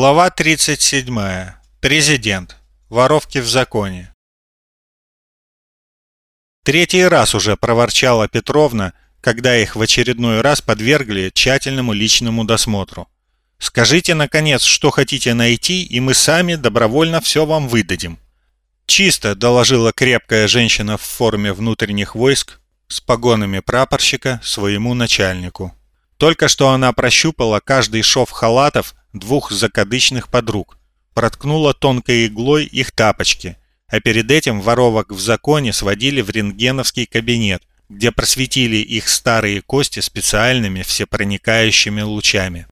Глава 37. Президент. Воровки в законе. Третий раз уже проворчала Петровна, когда их в очередной раз подвергли тщательному личному досмотру. «Скажите, наконец, что хотите найти, и мы сами добровольно все вам выдадим». «Чисто», — доложила крепкая женщина в форме внутренних войск с погонами прапорщика своему начальнику. Только что она прощупала каждый шов халатов двух закадычных подруг, проткнула тонкой иглой их тапочки, а перед этим воровок в законе сводили в рентгеновский кабинет, где просветили их старые кости специальными всепроникающими лучами.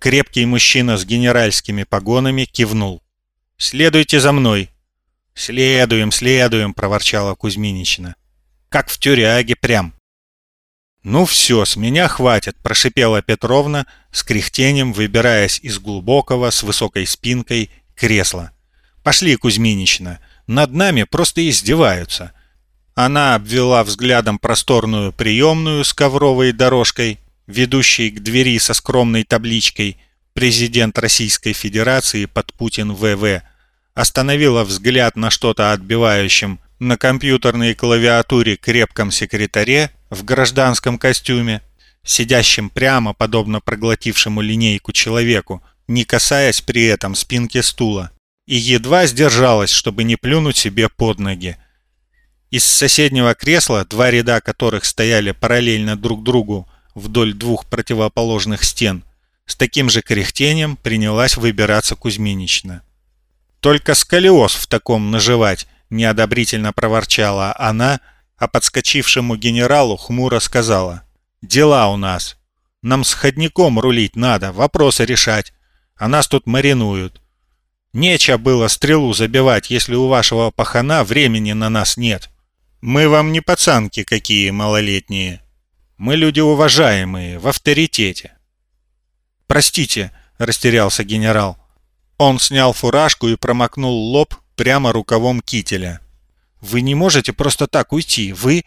Крепкий мужчина с генеральскими погонами кивнул. «Следуйте за мной!» «Следуем, следуем!» – проворчала Кузьминична. «Как в тюряге прям!» «Ну все, с меня хватит», – прошипела Петровна с кряхтением, выбираясь из глубокого, с высокой спинкой, кресла. «Пошли, Кузьминична, над нами просто издеваются». Она обвела взглядом просторную приемную с ковровой дорожкой, ведущей к двери со скромной табличкой «Президент Российской Федерации под Путин ВВ», остановила взгляд на что-то отбивающем на компьютерной клавиатуре крепком секретаре в гражданском костюме, сидящем прямо, подобно проглотившему линейку человеку, не касаясь при этом спинки стула, и едва сдержалась, чтобы не плюнуть себе под ноги. Из соседнего кресла, два ряда которых стояли параллельно друг другу вдоль двух противоположных стен, с таким же кряхтением принялась выбираться Кузьминична. Только сколиоз в таком наживать, неодобрительно проворчала она, а подскочившему генералу хмуро сказала. «Дела у нас. Нам с ходником рулить надо, вопросы решать, а нас тут маринуют. Нечего было стрелу забивать, если у вашего пахана времени на нас нет. Мы вам не пацанки какие малолетние. Мы люди уважаемые, в авторитете». «Простите», — растерялся генерал. Он снял фуражку и промокнул лоб прямо рукавом кителя. «Вы не можете просто так уйти. Вы...»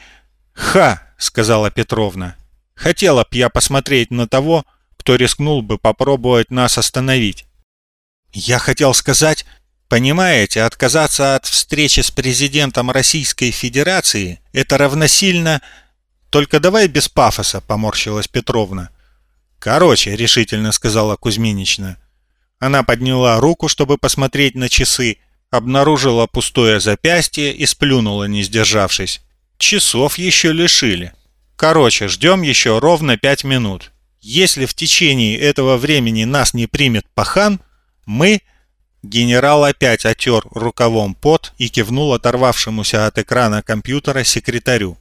«Ха!» — сказала Петровна. «Хотела б я посмотреть на того, кто рискнул бы попробовать нас остановить». «Я хотел сказать...» «Понимаете, отказаться от встречи с президентом Российской Федерации — это равносильно...» «Только давай без пафоса», — поморщилась Петровна. «Короче», — решительно сказала Кузьминична. Она подняла руку, чтобы посмотреть на часы, обнаружила пустое запястье и сплюнула, не сдержавшись. Часов еще лишили. Короче, ждем еще ровно пять минут. Если в течение этого времени нас не примет пахан, мы... Генерал опять отер рукавом пот и кивнул оторвавшемуся от экрана компьютера секретарю.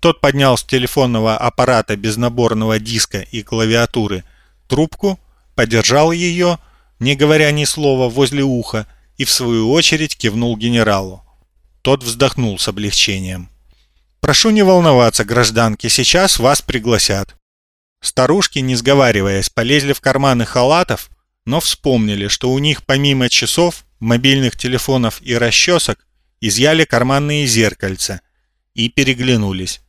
Тот поднял с телефонного аппарата без наборного диска и клавиатуры трубку, подержал ее, не говоря ни слова, возле уха, и в свою очередь кивнул генералу. Тот вздохнул с облегчением. «Прошу не волноваться, гражданки, сейчас вас пригласят». Старушки, не сговариваясь, полезли в карманы халатов, но вспомнили, что у них помимо часов, мобильных телефонов и расчесок изъяли карманные зеркальца и переглянулись.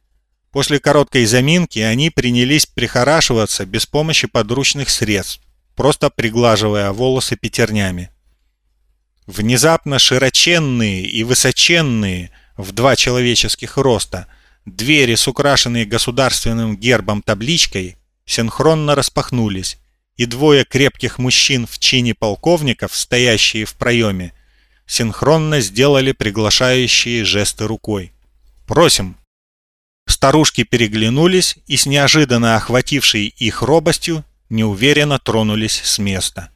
После короткой заминки они принялись прихорашиваться без помощи подручных средств, просто приглаживая волосы пятернями. Внезапно широченные и высоченные в два человеческих роста двери с украшенной государственным гербом табличкой синхронно распахнулись, и двое крепких мужчин в чине полковников, стоящие в проеме, синхронно сделали приглашающие жесты рукой. «Просим!» Старушки переглянулись и с неожиданно охватившей их робостью неуверенно тронулись с места.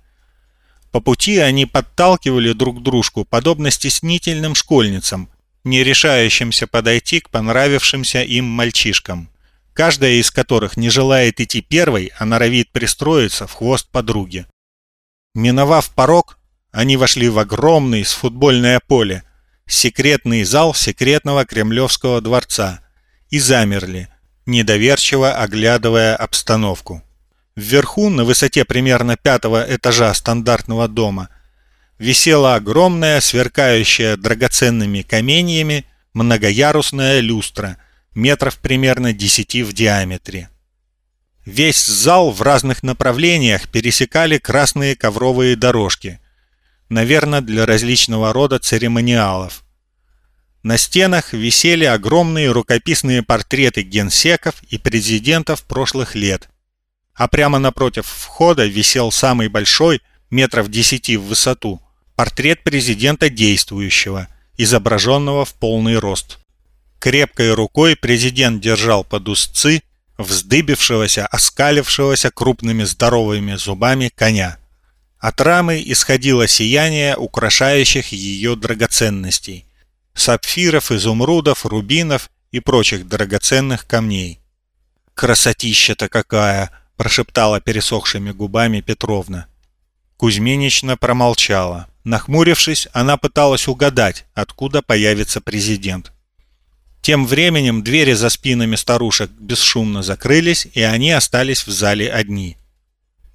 По пути они подталкивали друг дружку, подобно стеснительным школьницам, не решающимся подойти к понравившимся им мальчишкам, каждая из которых не желает идти первой, а норовит пристроиться в хвост подруги. Миновав порог, они вошли в огромный с футбольное поле, секретный зал секретного Кремлевского дворца и замерли, недоверчиво оглядывая обстановку. Вверху, на высоте примерно пятого этажа стандартного дома, висела огромная, сверкающая драгоценными каменьями, многоярусная люстра, метров примерно десяти в диаметре. Весь зал в разных направлениях пересекали красные ковровые дорожки. Наверное, для различного рода церемониалов. На стенах висели огромные рукописные портреты генсеков и президентов прошлых лет. А прямо напротив входа висел самый большой, метров десяти в высоту, портрет президента действующего, изображенного в полный рост. Крепкой рукой президент держал под узцы вздыбившегося, оскалившегося крупными здоровыми зубами коня. От рамы исходило сияние украшающих ее драгоценностей – сапфиров, изумрудов, рубинов и прочих драгоценных камней. «Красотища-то какая!» – прошептала пересохшими губами Петровна. Кузьминична промолчала. Нахмурившись, она пыталась угадать, откуда появится президент. Тем временем двери за спинами старушек бесшумно закрылись, и они остались в зале одни.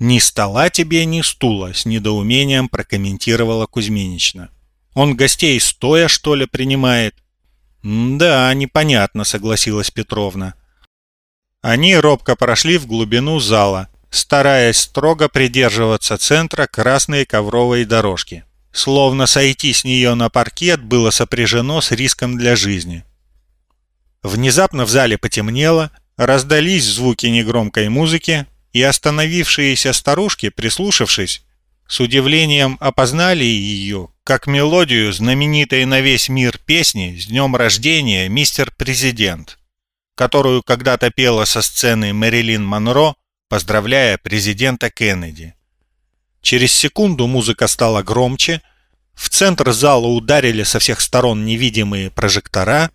«Ни стола тебе, ни стула», — с недоумением прокомментировала Кузьминична. «Он гостей стоя, что ли, принимает?» «Да, непонятно», — согласилась Петровна. Они робко прошли в глубину зала, стараясь строго придерживаться центра красной ковровой дорожки. Словно сойти с нее на паркет было сопряжено с риском для жизни. Внезапно в зале потемнело, раздались звуки негромкой музыки, и остановившиеся старушки, прислушавшись, с удивлением опознали ее, как мелодию знаменитой на весь мир песни «С днем рождения, мистер Президент», которую когда-то пела со сцены Мэрилин Монро, поздравляя президента Кеннеди. Через секунду музыка стала громче, в центр зала ударили со всех сторон невидимые прожектора,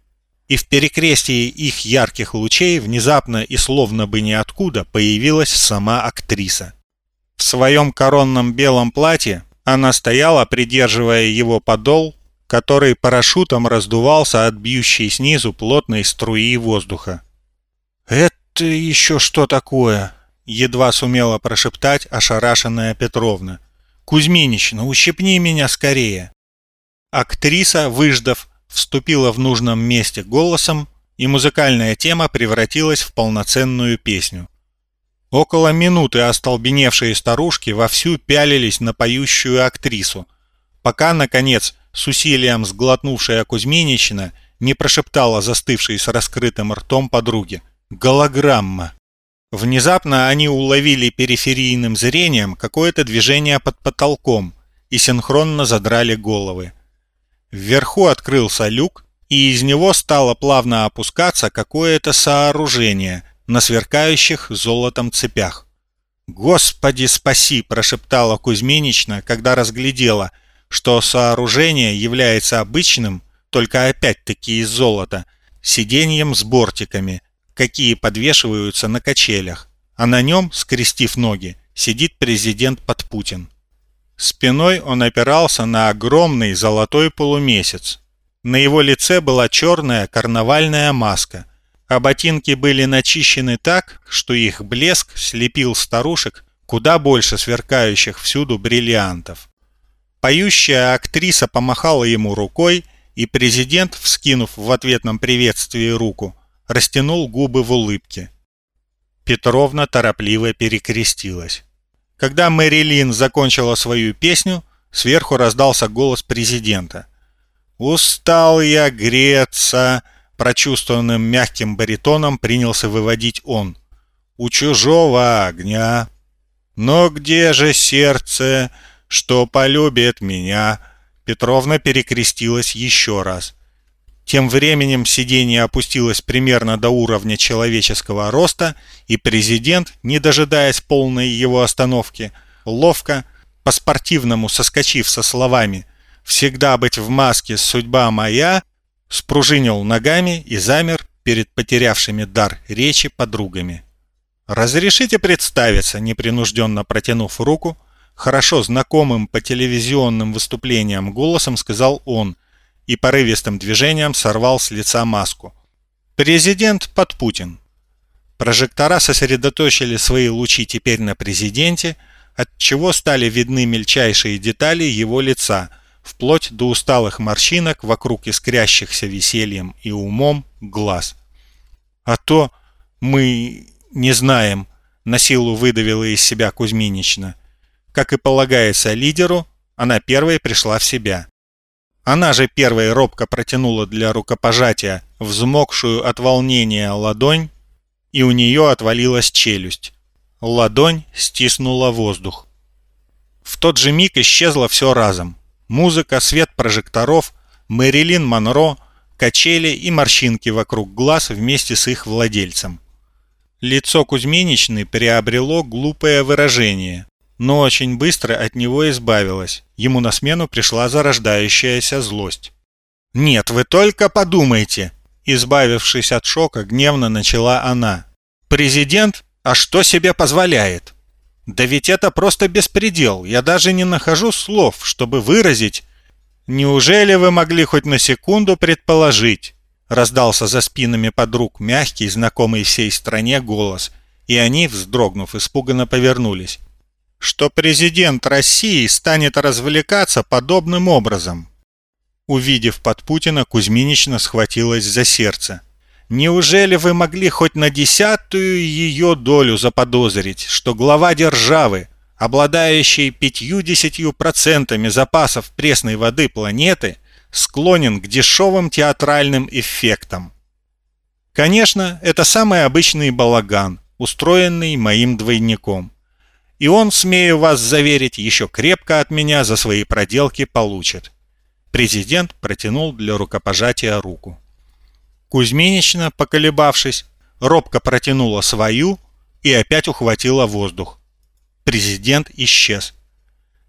и в перекрестии их ярких лучей внезапно и словно бы ниоткуда появилась сама актриса. В своем коронном белом платье она стояла, придерживая его подол, который парашютом раздувался от бьющей снизу плотной струи воздуха. «Это еще что такое?» — едва сумела прошептать ошарашенная Петровна. «Кузьминична, ущипни меня скорее!» Актриса, выждав, вступила в нужном месте голосом, и музыкальная тема превратилась в полноценную песню. Около минуты остолбеневшие старушки вовсю пялились на поющую актрису, пока, наконец, с усилием сглотнувшая Кузьминична не прошептала застывшей с раскрытым ртом подруге. «Голограмма!» Внезапно они уловили периферийным зрением какое-то движение под потолком и синхронно задрали головы. Вверху открылся люк, и из него стало плавно опускаться какое-то сооружение на сверкающих золотом цепях. «Господи, спаси!» – прошептала Кузьминична, когда разглядела, что сооружение является обычным, только опять-таки из золота, сиденьем с бортиками, какие подвешиваются на качелях, а на нем, скрестив ноги, сидит президент под Путин. Спиной он опирался на огромный золотой полумесяц. На его лице была черная карнавальная маска, а ботинки были начищены так, что их блеск слепил старушек куда больше сверкающих всюду бриллиантов. Поющая актриса помахала ему рукой, и президент, вскинув в ответном приветствии руку, растянул губы в улыбке. Петровна торопливо перекрестилась. Когда Мэрилин закончила свою песню, сверху раздался голос президента. «Устал я греться!» Прочувствованным мягким баритоном принялся выводить он. «У чужого огня! Но где же сердце, что полюбит меня?» Петровна перекрестилась еще раз. Тем временем сиденье опустилось примерно до уровня человеческого роста, и президент, не дожидаясь полной его остановки, ловко, по-спортивному соскочив со словами «Всегда быть в маске, судьба моя», спружинил ногами и замер перед потерявшими дар речи подругами. «Разрешите представиться», непринужденно протянув руку, хорошо знакомым по телевизионным выступлениям голосом сказал он – и порывистым движением сорвал с лица маску. Президент под Путин. Прожектора сосредоточили свои лучи теперь на президенте, от чего стали видны мельчайшие детали его лица, вплоть до усталых морщинок вокруг искрящихся весельем и умом глаз. «А то мы не знаем», На силу выдавила из себя Кузьминична. Как и полагается лидеру, она первой пришла в себя. Она же первой робко протянула для рукопожатия взмокшую от волнения ладонь, и у нее отвалилась челюсть. Ладонь стиснула воздух. В тот же миг исчезло все разом. Музыка, свет прожекторов, Мэрилин Монро, качели и морщинки вокруг глаз вместе с их владельцем. Лицо Кузьминичны приобрело глупое выражение, но очень быстро от него избавилось. Ему на смену пришла зарождающаяся злость. «Нет, вы только подумайте!» Избавившись от шока, гневно начала она. «Президент? А что себе позволяет?» «Да ведь это просто беспредел. Я даже не нахожу слов, чтобы выразить...» «Неужели вы могли хоть на секунду предположить?» Раздался за спинами подруг мягкий, знакомый всей стране голос, и они, вздрогнув, испуганно повернулись что президент России станет развлекаться подобным образом. Увидев под Путина, Кузьминична схватилась за сердце. Неужели вы могли хоть на десятую ее долю заподозрить, что глава державы, обладающий пятью-десятью процентами запасов пресной воды планеты, склонен к дешевым театральным эффектам? Конечно, это самый обычный балаган, устроенный моим двойником и он, смею вас заверить, еще крепко от меня за свои проделки получит. Президент протянул для рукопожатия руку. Кузьминична, поколебавшись, робко протянула свою и опять ухватила воздух. Президент исчез.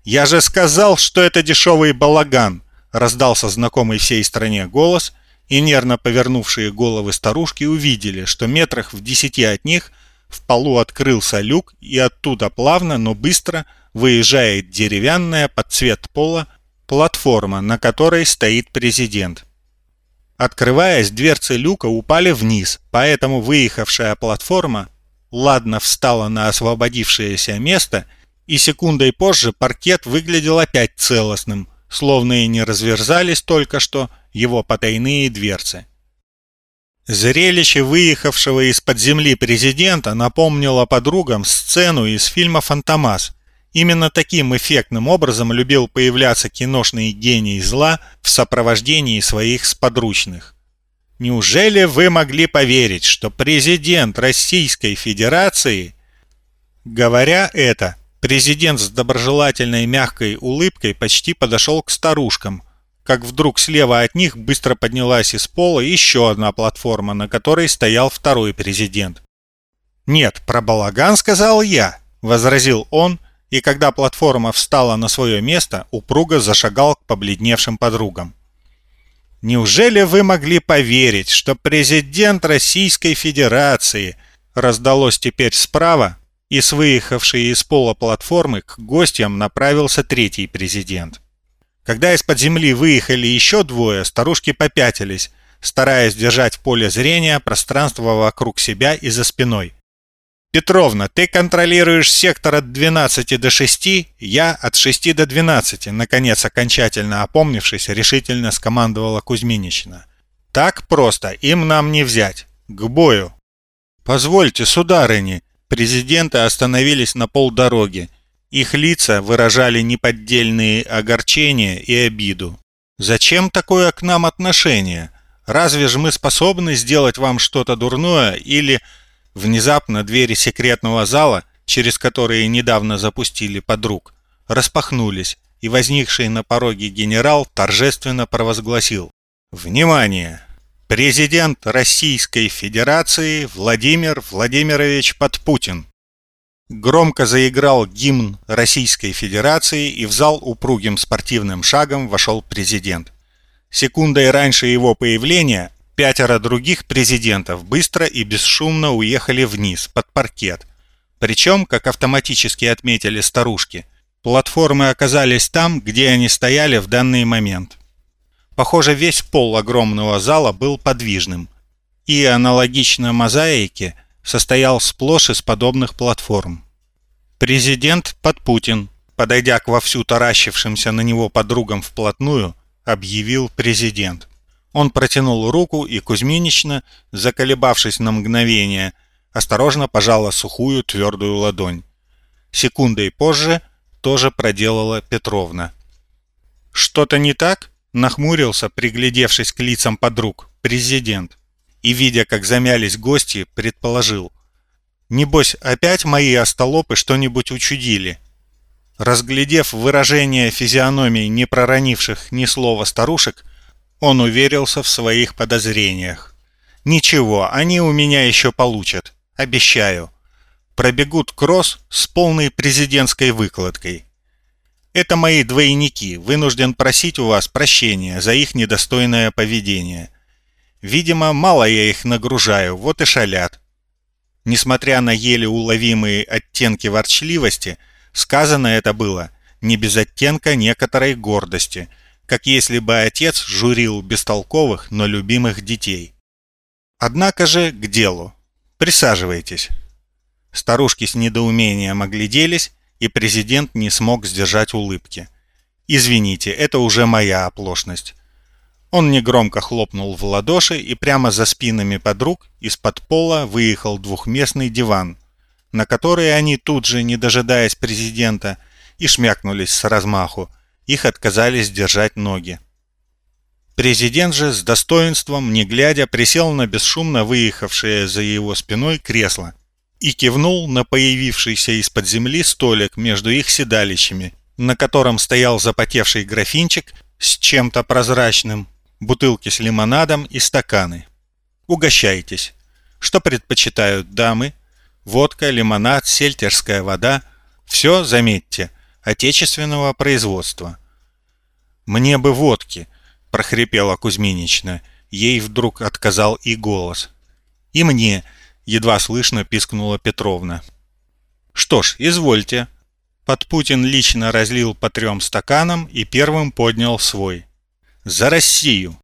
«Я же сказал, что это дешевый балаган!» раздался знакомый всей стране голос, и нервно повернувшие головы старушки увидели, что метрах в десяти от них – в полу открылся люк, и оттуда плавно, но быстро выезжает деревянная под цвет пола платформа, на которой стоит президент. Открываясь, дверцы люка упали вниз, поэтому выехавшая платформа ладно встала на освободившееся место, и секундой позже паркет выглядел опять целостным, словно и не разверзались только что его потайные дверцы. Зрелище выехавшего из-под земли президента напомнило подругам сцену из фильма «Фантомас». Именно таким эффектным образом любил появляться киношный гений зла в сопровождении своих сподручных. Неужели вы могли поверить, что президент Российской Федерации... Говоря это, президент с доброжелательной мягкой улыбкой почти подошел к старушкам, как вдруг слева от них быстро поднялась из пола еще одна платформа, на которой стоял второй президент. «Нет, про балаган сказал я», — возразил он, и когда платформа встала на свое место, упруго зашагал к побледневшим подругам. «Неужели вы могли поверить, что президент Российской Федерации раздалось теперь справа, и с выехавшей из пола платформы к гостям направился третий президент?» Когда из-под земли выехали еще двое, старушки попятились, стараясь держать в поле зрения пространство вокруг себя и за спиной. «Петровна, ты контролируешь сектор от 12 до 6, я от 6 до 12», наконец окончательно опомнившись, решительно скомандовала Кузьминична. «Так просто, им нам не взять. К бою!» «Позвольте, сударыни!» Президенты остановились на полдороги, их лица выражали неподдельные огорчения и обиду. «Зачем такое к нам отношение? Разве же мы способны сделать вам что-то дурное или...» Внезапно двери секретного зала, через которые недавно запустили подруг, распахнулись, и возникший на пороге генерал торжественно провозгласил «Внимание! Президент Российской Федерации Владимир Владимирович Подпутин!» Громко заиграл гимн Российской Федерации, и в зал упругим спортивным шагом вошел президент. Секундой раньше его появления пятеро других президентов быстро и бесшумно уехали вниз, под паркет. Причем, как автоматически отметили старушки, платформы оказались там, где они стояли в данный момент. Похоже, весь пол огромного зала был подвижным, и аналогично мозаике – состоял сплошь из подобных платформ. Президент под Путин, подойдя к вовсю таращившимся на него подругам вплотную, объявил президент. Он протянул руку, и Кузьминична, заколебавшись на мгновение, осторожно пожала сухую твердую ладонь. Секундой позже тоже проделала Петровна. «Что-то не так?» – нахмурился, приглядевшись к лицам подруг, президент. И, видя, как замялись гости, предположил. «Небось, опять мои остолопы что-нибудь учудили?» Разглядев выражение физиономии не проронивших ни слова старушек, он уверился в своих подозрениях. «Ничего, они у меня еще получат, обещаю. Пробегут кросс с полной президентской выкладкой. Это мои двойники, вынужден просить у вас прощения за их недостойное поведение. Видимо, мало я их нагружаю, вот и шалят». Несмотря на еле уловимые оттенки ворчливости, сказано это было не без оттенка некоторой гордости – как если бы отец журил бестолковых, но любимых детей. Однако же к делу. Присаживайтесь. Старушки с недоумением огляделись, и президент не смог сдержать улыбки. «Извините, это уже моя оплошность». Он негромко хлопнул в ладоши, и прямо за спинами подруг из-под пола выехал двухместный диван, на который они тут же, не дожидаясь президента, и шмякнулись с размаху, их отказались держать ноги. Президент же с достоинством, не глядя, присел на бесшумно выехавшее за его спиной кресло и кивнул на появившийся из-под земли столик между их седалищами, на котором стоял запотевший графинчик с чем-то прозрачным, бутылки с лимонадом и стаканы. Угощайтесь. Что предпочитают дамы? Водка, лимонад, сельтерская вода. Все, заметьте, отечественного производства. «Мне бы водки!» – прохрипела Кузьминична. Ей вдруг отказал и голос. «И мне!» – едва слышно пискнула Петровна. «Что ж, извольте!» Подпутин лично разлил по трем стаканам и первым поднял свой. «За Россию!»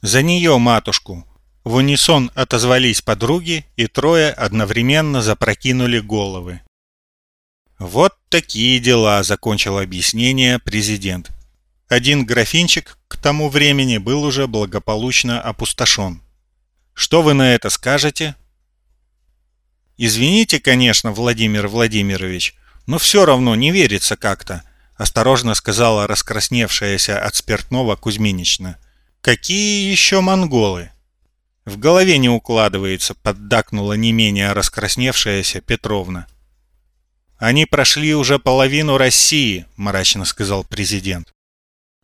«За нее, матушку!» В унисон отозвались подруги, и трое одновременно запрокинули головы. «Вот такие дела», — закончил объяснение президент. Один графинчик к тому времени был уже благополучно опустошен. «Что вы на это скажете?» «Извините, конечно, Владимир Владимирович, но все равно не верится как-то», осторожно сказала раскрасневшаяся от спиртного Кузьминична. «Какие еще монголы?» «В голове не укладывается», поддакнула не менее раскрасневшаяся Петровна. «Они прошли уже половину России», – мрачно сказал президент.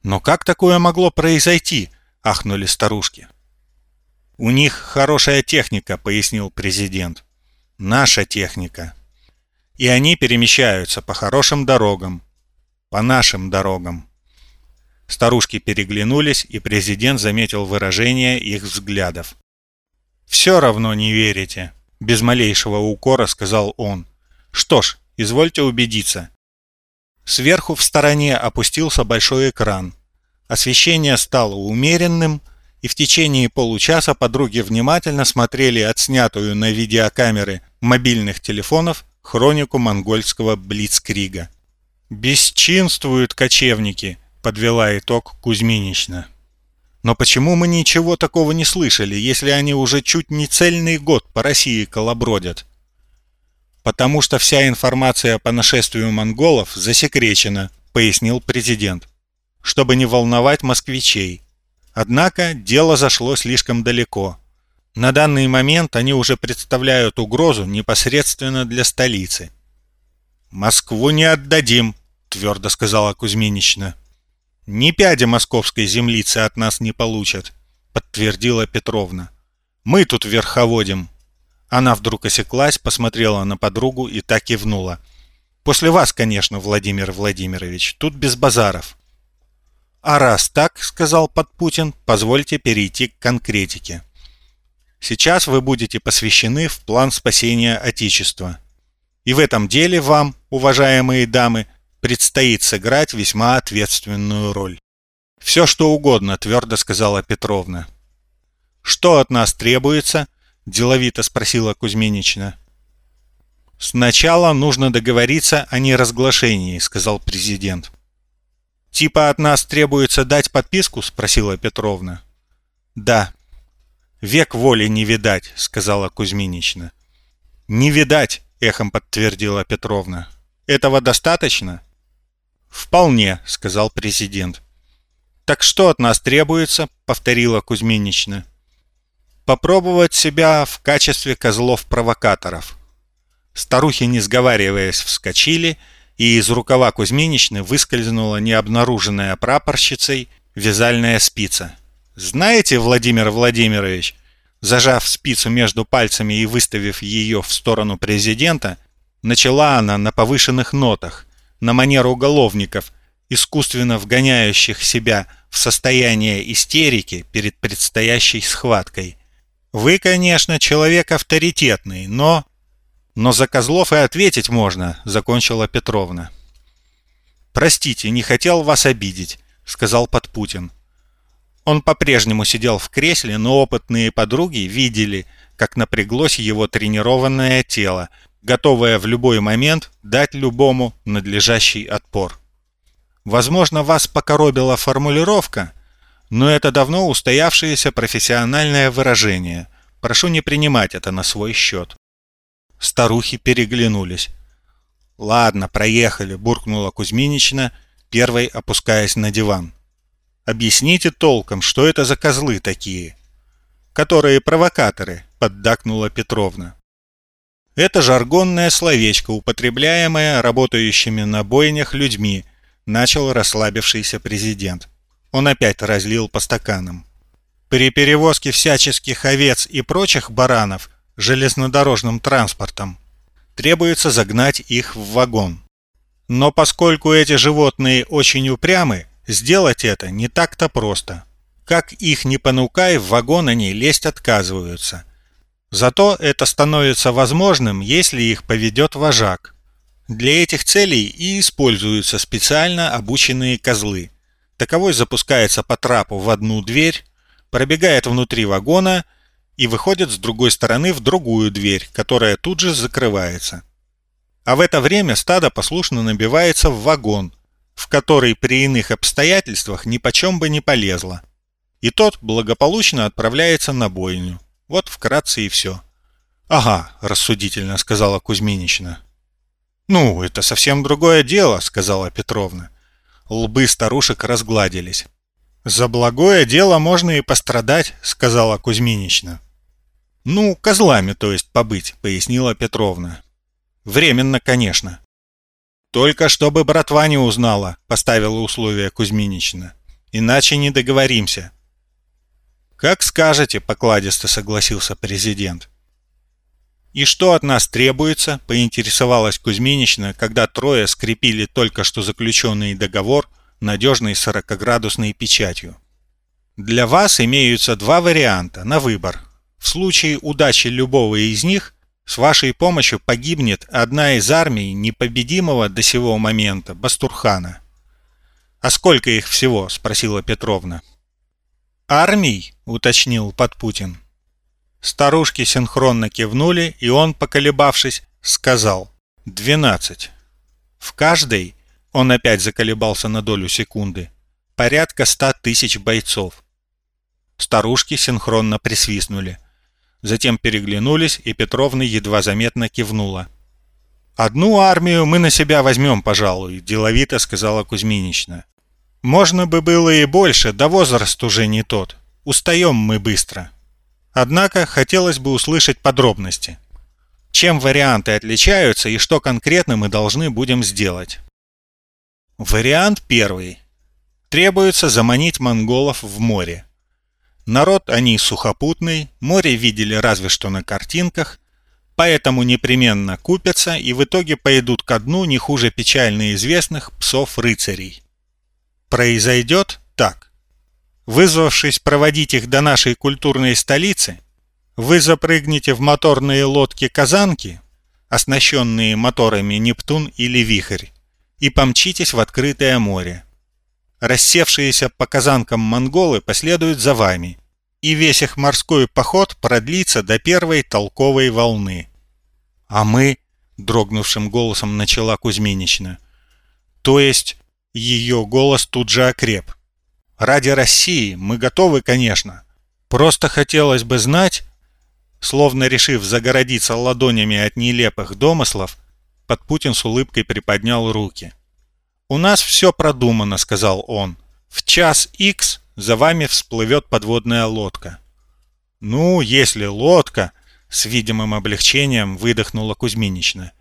«Но как такое могло произойти?» – ахнули старушки. «У них хорошая техника», – пояснил президент. «Наша техника. И они перемещаются по хорошим дорогам. По нашим дорогам». Старушки переглянулись, и президент заметил выражение их взглядов. «Все равно не верите», – без малейшего укора сказал он. «Что ж, Извольте убедиться. Сверху в стороне опустился большой экран. Освещение стало умеренным, и в течение получаса подруги внимательно смотрели отснятую на видеокамеры мобильных телефонов хронику монгольского Блицкрига. «Бесчинствуют кочевники», — подвела итог Кузьминична. «Но почему мы ничего такого не слышали, если они уже чуть не цельный год по России колобродят?» «Потому что вся информация по нашествию монголов засекречена», — пояснил президент, «чтобы не волновать москвичей. Однако дело зашло слишком далеко. На данный момент они уже представляют угрозу непосредственно для столицы». «Москву не отдадим», — твердо сказала Кузьминична. «Ни пяди московской землицы от нас не получат», — подтвердила Петровна. «Мы тут верховодим, она вдруг осеклась, посмотрела на подругу и так кивнула. «После вас, конечно, Владимир Владимирович, тут без базаров». «А раз так, — сказал Подпутин, — позвольте перейти к конкретике. Сейчас вы будете посвящены в план спасения Отечества. И в этом деле вам, уважаемые дамы, предстоит сыграть весьма ответственную роль. «Все, что угодно», — твердо сказала Петровна. «Что от нас требуется?» – деловито спросила Кузьминична. «Сначала нужно договориться о неразглашении», – сказал президент. «Типа от нас требуется дать подписку?» – спросила Петровна. «Да». «Век воли не видать», – сказала Кузьминична. «Не видать», — эхом подтвердила Петровна. «Этого достаточно?» «Вполне», — сказал президент. «Так что от нас требуется?» — повторила Кузьминична. «Попробовать себя в качестве козлов-провокаторов». Старухи, не сговариваясь, вскочили, и из рукава Кузьминичны выскользнула необнаруженная прапорщицей вязальная спица. «Знаете, Владимир Владимирович, Зажав спицу между пальцами и выставив ее в сторону президента, начала она на повышенных нотах, на манер уголовников, искусственно вгоняющих себя в состояние истерики перед предстоящей схваткой. «Вы, конечно, человек авторитетный, но...» «Но за Козлов и ответить можно», — закончила Петровна. «Простите, не хотел вас обидеть», — сказал Подпутин. Он по-прежнему сидел в кресле, но опытные подруги видели, как напряглось его тренированное тело, готовое в любой момент дать любому надлежащий отпор. Возможно, вас покоробила формулировка, но это давно устоявшееся профессиональное выражение. Прошу не принимать это на свой счет. Старухи переглянулись. «Ладно, проехали», — буркнула Кузьминична, первой опускаясь на диван. Объясните толком, что это за козлы такие?» «Которые провокаторы», — поддакнула Петровна. Это жаргонное словечко, употребляемое работающими на бойнях людьми, начал расслабившийся президент. Он опять разлил по стаканам. При перевозке всяческих овец и прочих баранов железнодорожным транспортом требуется загнать их в вагон. Но поскольку эти животные очень упрямы, Сделать это не так-то просто. Как их не понукай, в вагон они лезть отказываются. Зато это становится возможным, если их поведет вожак. Для этих целей и используются специально обученные козлы. Таковой запускается по трапу в одну дверь, пробегает внутри вагона и выходит с другой стороны в другую дверь, которая тут же закрывается. А в это время стадо послушно набивается в вагон – в который при иных обстоятельствах ни почем бы не полезла. И тот благополучно отправляется на бойню. Вот вкратце и все. «Ага», — рассудительно сказала Кузьминична. «Ну, это совсем другое дело», — сказала Петровна. Лбы старушек разгладились. «За благое дело можно и пострадать», — сказала Кузьминична. «Ну, козлами, то есть, побыть», — пояснила Петровна. «Временно, конечно. «Только чтобы братва не узнала», — поставила условие Кузьминична. «Иначе не договоримся». «Как скажете», — покладисто согласился президент. «И что от нас требуется?» — поинтересовалась Кузьминична, когда трое скрепили только что заключенный договор надежной сорокоградусной печатью. «Для вас имеются два варианта на выбор. В случае удачи любого из них с вашей помощью погибнет одна из армий непобедимого до сего момента Бастурхана. А сколько их всего? спросила Петровна. Армий, уточнил Подпутин. Старушки синхронно кивнули, и он, поколебавшись, сказал «Двенадцать». В каждой, он опять заколебался на долю секунды, порядка ста тысяч бойцов. Старушки синхронно присвистнули – затем переглянулись, и Петровна едва заметно кивнула. «Одну армию мы на себя возьмем, пожалуй», – деловито сказала Кузьминична. «Можно бы было и больше, да возраст уже не тот. Устаем мы быстро. Однако хотелось бы услышать подробности. Чем варианты отличаются и что конкретно мы должны будем сделать?» Вариант первый. Требуется заманить монголов в море. Народ они сухопутный, море видели разве что на картинках, поэтому непременно купятся и в итоге пойдут ко дну не хуже печально известных псов-рыцарей. Произойдет так. Вызвавшись проводить их до нашей культурной столицы, вы запрыгнете в моторные лодки-казанки, оснащенные моторами «Нептун» или «Вихрь», и помчитесь в открытое море. Рассевшиеся по казанкам монголы последуют за вами, и весь их морской поход продлится до первой толковой волны. А мы, дрогнувшим голосом начала Кузьминична, то есть ее голос тут же окреп. Ради России мы готовы, конечно. Просто хотелось бы знать... Словно решив загородиться ладонями от нелепых домыслов, Подпутин с улыбкой приподнял руки. «У нас все продумано», — сказал он. «В час икс за вами всплывет подводная лодка». «Ну, если лодка», — с видимым облегчением выдохнула Кузьминична.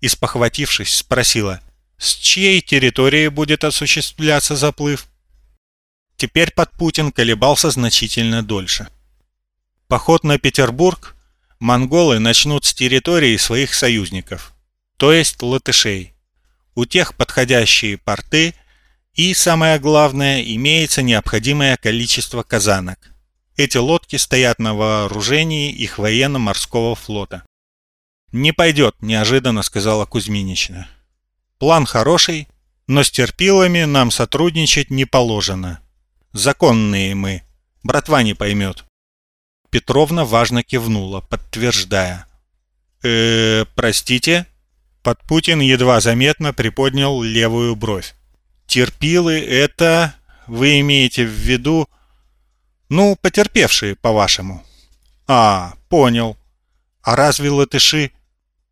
И, спохватившись, спросила, «С чьей территории будет осуществляться заплыв?» Теперь Подпутин колебался значительно дольше. Поход на Петербург монголы начнут с территории своих союзников, то есть латышей. У тех подходящие порты и, самое главное, имеется необходимое количество казанок. Эти лодки стоят на вооружении их военно-морского флота. «Не пойдет», – неожиданно сказала Кузьминична. «План хороший, но с терпилами нам сотрудничать не положено. Законные мы, братва не поймет». Петровна важно кивнула, подтверждая. э простите?» Подпутин едва заметно приподнял левую бровь. «Терпилы — это... Вы имеете в виду... Ну, потерпевшие, по-вашему». «А, понял. А разве латыши...»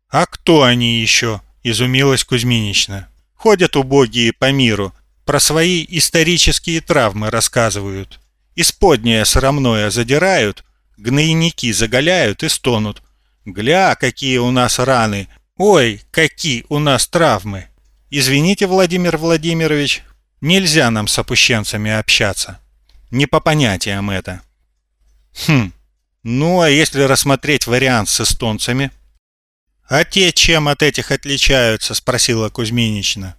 «А кто они еще?» — изумилась Кузьминична. «Ходят убогие по миру, про свои исторические травмы рассказывают. Исподнее срамное задирают, Гнойники заголяют и стонут. Гля, какие у нас раны! Ой, какие у нас травмы! Извините, Владимир Владимирович, нельзя нам с опущенцами общаться. Не по понятиям это. Хм, ну а если рассмотреть вариант с эстонцами? А те чем от этих отличаются, спросила Кузьминична.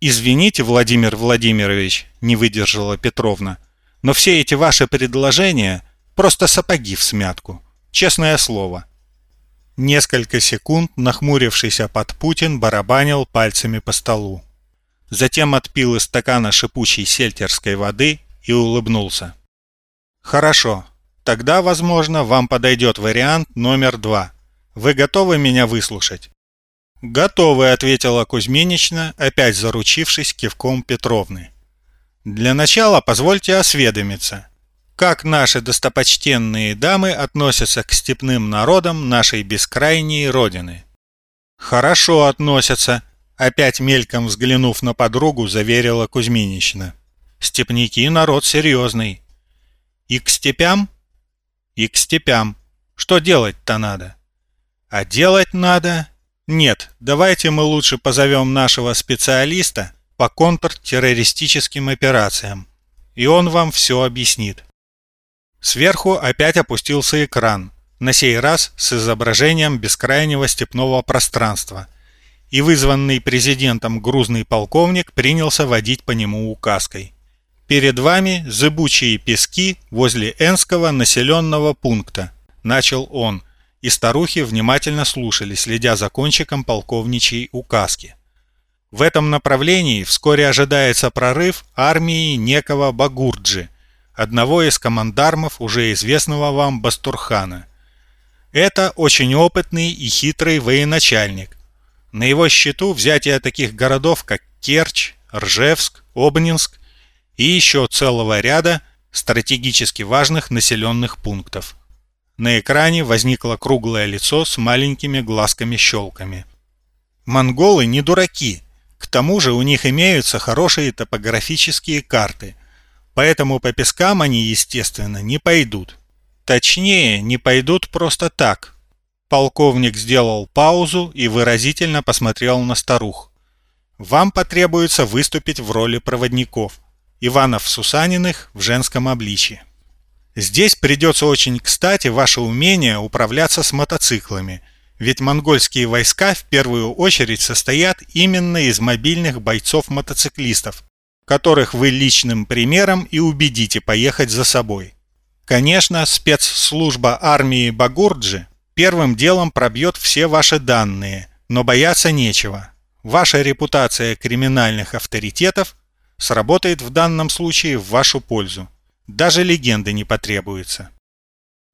Извините, Владимир Владимирович, не выдержала Петровна, но все эти ваши предложения Просто сапоги в смятку. Честное слово. Несколько секунд нахмурившийся под Путин барабанил пальцами по столу. Затем отпил из стакана шипучей сельтерской воды и улыбнулся. «Хорошо. Тогда, возможно, вам подойдет вариант номер два. Вы готовы меня выслушать?» «Готовы», — ответила Кузьминична, опять заручившись кивком Петровны. «Для начала позвольте осведомиться. Как наши достопочтенные дамы относятся к степным народам нашей бескрайней родины? Хорошо относятся, опять мельком взглянув на подругу, заверила Кузьминична. Степники народ серьезный. И к степям? И к степям. Что делать-то надо? А делать надо... Нет, давайте мы лучше позовем нашего специалиста по контртеррористическим операциям, и он вам все объяснит. Сверху опять опустился экран, на сей раз с изображением бескрайнего степного пространства, и вызванный президентом грузный полковник принялся водить по нему указкой. «Перед вами зыбучие пески возле Энского населенного пункта», – начал он, и старухи внимательно слушали, следя за кончиком полковничьей указки. В этом направлении вскоре ожидается прорыв армии некого Багурджи, одного из командармов уже известного вам Бастурхана. Это очень опытный и хитрый военачальник. На его счету взятие таких городов, как Керчь, Ржевск, Обнинск и еще целого ряда стратегически важных населенных пунктов. На экране возникло круглое лицо с маленькими глазками-щелками. Монголы не дураки, к тому же у них имеются хорошие топографические карты – Поэтому по пескам они, естественно, не пойдут. Точнее, не пойдут просто так. Полковник сделал паузу и выразительно посмотрел на старух. Вам потребуется выступить в роли проводников. Иванов-Сусаниных в женском обличье. Здесь придется очень кстати ваше умение управляться с мотоциклами, ведь монгольские войска в первую очередь состоят именно из мобильных бойцов-мотоциклистов, которых вы личным примером и убедите поехать за собой. Конечно, спецслужба армии Багурджи первым делом пробьет все ваши данные, но бояться нечего. Ваша репутация криминальных авторитетов сработает в данном случае в вашу пользу. Даже легенды не потребуется.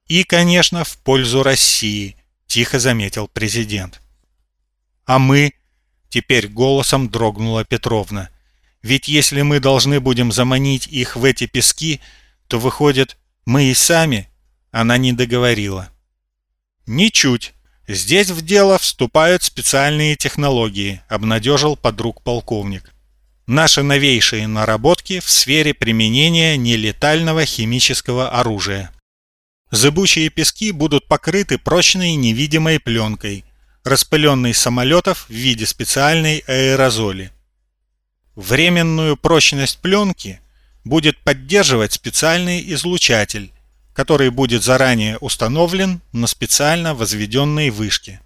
И, конечно, в пользу России, тихо заметил президент. А мы, теперь голосом дрогнула Петровна, ведь если мы должны будем заманить их в эти пески, то выходит, мы и сами, Она не договорила. «Ничуть. Здесь в дело вступают специальные технологии», — обнадежил подруг полковник. «Наши новейшие наработки в сфере применения нелетального химического оружия. Зыбучие пески будут покрыты прочной невидимой пленкой, распыленной самолетов в виде специальной аэрозоли. Временную прочность пленки будет поддерживать специальный излучатель, который будет заранее установлен на специально возведенной вышке.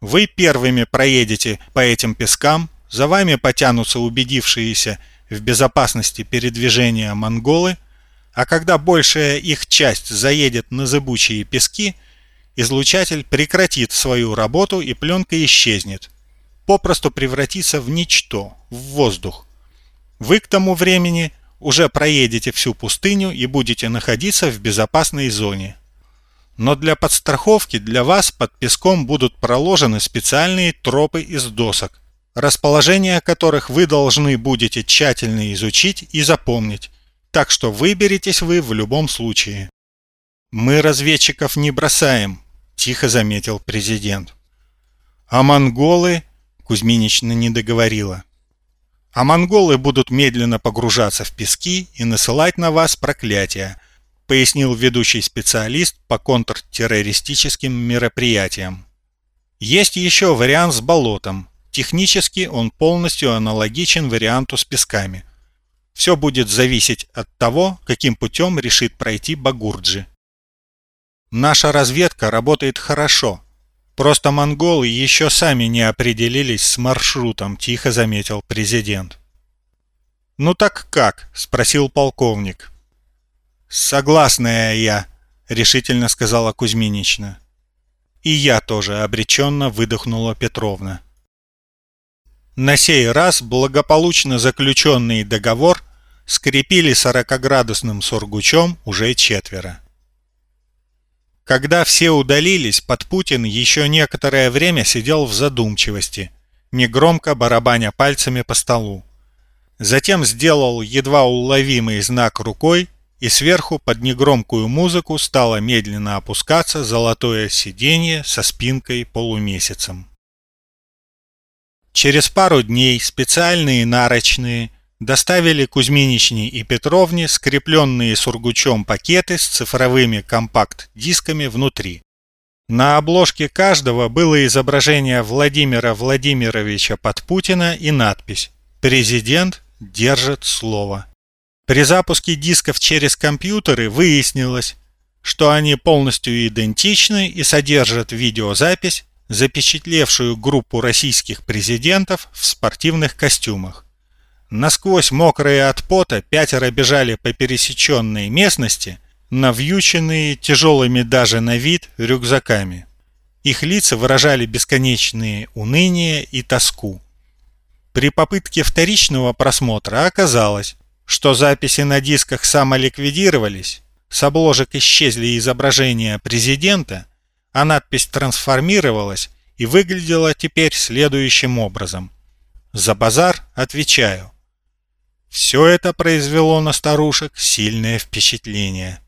Вы первыми проедете по этим пескам, за вами потянутся убедившиеся в безопасности передвижения монголы, а когда большая их часть заедет на зыбучие пески, излучатель прекратит свою работу и пленка исчезнет, попросту превратится в ничто, в воздух. Вы к тому времени уже проедете всю пустыню и будете находиться в безопасной зоне. Но для подстраховки для вас под песком будут проложены специальные тропы из досок, расположение которых вы должны будете тщательно изучить и запомнить, так что выберетесь вы в любом случае. «Мы разведчиков не бросаем», – тихо заметил президент. «А монголы?» – Кузьминична не договорила а монголы будут медленно погружаться в пески и насылать на вас проклятия, пояснил ведущий специалист по контртеррористическим мероприятиям. Есть еще вариант с болотом. Технически он полностью аналогичен варианту с песками. Все будет зависеть от того, каким путем решит пройти Багурджи. Наша разведка работает хорошо. Просто монголы еще сами не определились с маршрутом, тихо заметил президент. «Ну так как?» – спросил полковник. «Согласная я», – решительно сказала Кузьминична. «И я тоже», – обреченно выдохнула Петровна. На сей раз благополучно заключенный договор скрепили сорокоградусным сургучом уже четверо. Когда все удалились, Подпутин еще некоторое время сидел в задумчивости, негромко барабаня пальцами по столу. Затем сделал едва уловимый знак рукой, и сверху под негромкую музыку стало медленно опускаться золотое сиденье со спинкой полумесяцем. Через пару дней специальные нарочные доставили Кузьминичне и Петровне скрепленные сургучом пакеты с цифровыми компакт-дисками внутри. На обложке каждого было изображение Владимира Владимировича Подпутина и надпись «Президент держит слово». При запуске дисков через компьютеры выяснилось, что они полностью идентичны и содержат видеозапись, запечатлевшую группу российских президентов в спортивных костюмах. Насквозь мокрые от пота пятеро бежали по пересеченной местности, навьюченные тяжелыми даже на вид рюкзаками. Их лица выражали бесконечные уныние и тоску. При попытке вторичного просмотра оказалось, что записи на дисках самоликвидировались, с обложек исчезли изображения президента, а надпись трансформировалась и выглядела теперь следующим образом. За базар отвечаю. Все это произвело на старушек сильное впечатление.